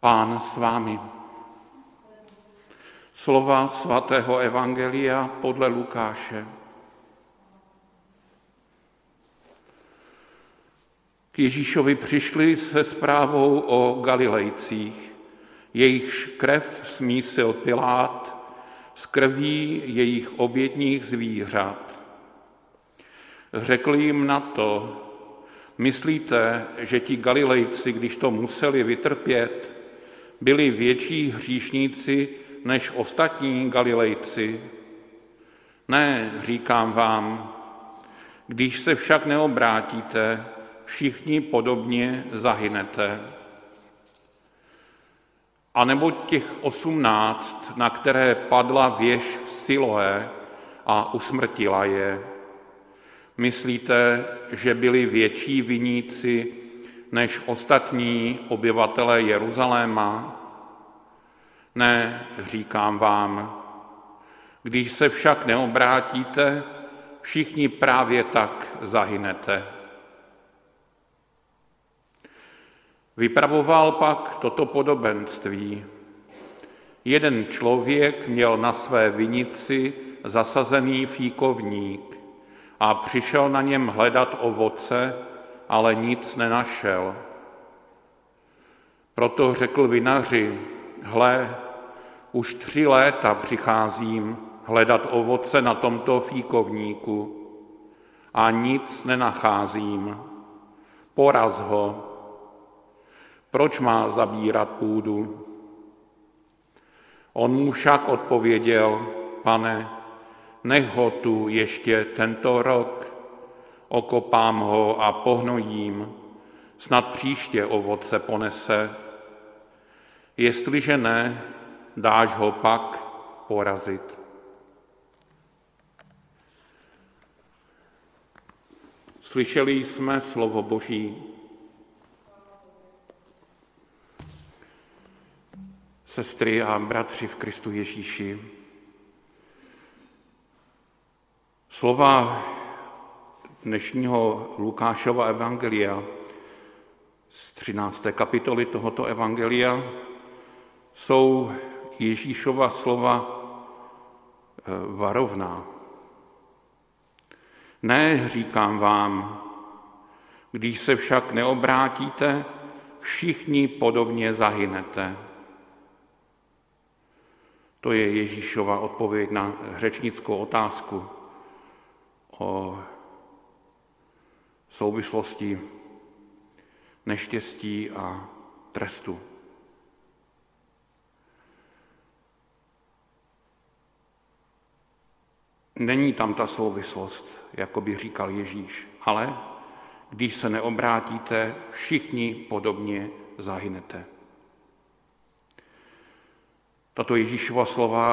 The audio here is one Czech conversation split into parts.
Pán s vámi. Slova svatého Evangelia podle Lukáše. K Ježíšovi přišli se zprávou o Galilejcích, jejichž krev smísil Pilát z krví jejich obětních zvířat. Řekl jim na to, myslíte, že ti Galilejci, když to museli vytrpět, byli větší hříšníci než ostatní Galilejci? Ne, říkám vám, když se však neobrátíte, všichni podobně zahynete. A nebo těch osmnáct, na které padla věž v Siloé a usmrtila je. Myslíte, že byli větší viníci než ostatní obyvatelé Jeruzaléma? Ne, říkám vám, když se však neobrátíte, všichni právě tak zahynete. Vypravoval pak toto podobenství. Jeden člověk měl na své vinici zasazený fíkovník a přišel na něm hledat ovoce, ale nic nenašel. Proto řekl vinaři, hle, už tři léta přicházím hledat ovoce na tomto fíkovníku a nic nenacházím. Poraz ho. Proč má zabírat půdu? On mu však odpověděl, pane, nech ho tu ještě tento rok, okopám ho a pohnojím, snad příště ovoce ponese. Jestliže ne, dáš ho pak porazit. Slyšeli jsme slovo Boží. Sestry a bratři v Kristu Ježíši, slova dnešního Lukášova evangelia z 13. kapitoly tohoto evangelia jsou Ježíšova slova eh, varovná. Ne, říkám vám, když se však neobrátíte, všichni podobně zahynete. To je Ježíšova odpověď na řečnickou otázku o souvislosti neštěstí a trestu. Není tam ta souvislost, jako by říkal Ježíš, ale když se neobrátíte, všichni podobně zahynete. Tato Ježíšova slova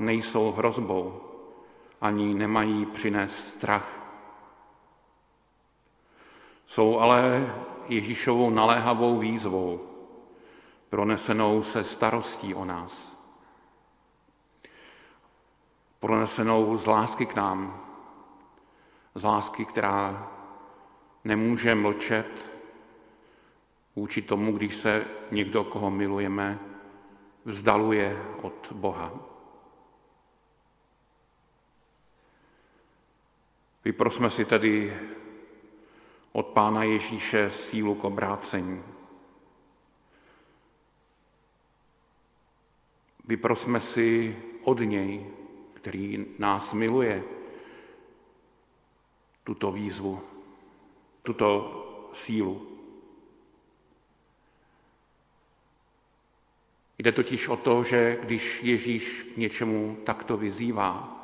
nejsou hrozbou, ani nemají přinést strach. Jsou ale Ježíšovou naléhavou výzvou, pronesenou se starostí o nás pronesenou z lásky k nám, z lásky, která nemůže mlčet vůči tomu, když se někdo, koho milujeme, vzdaluje od Boha. Vyprosme si tedy od Pána Ježíše sílu k obrácení. Vyprosme si od něj který nás miluje, tuto výzvu, tuto sílu. Jde totiž o to, že když Ježíš k něčemu takto vyzývá,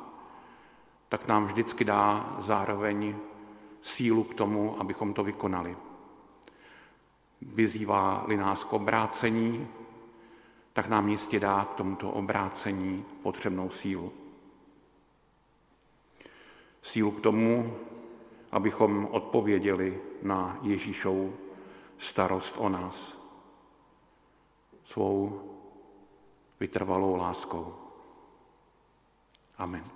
tak nám vždycky dá zároveň sílu k tomu, abychom to vykonali. Vyzývá-li nás k obrácení, tak nám jistě dá k tomuto obrácení potřebnou sílu sílu k tomu, abychom odpověděli na Ježíšovu starost o nás svou vytrvalou láskou. Amen.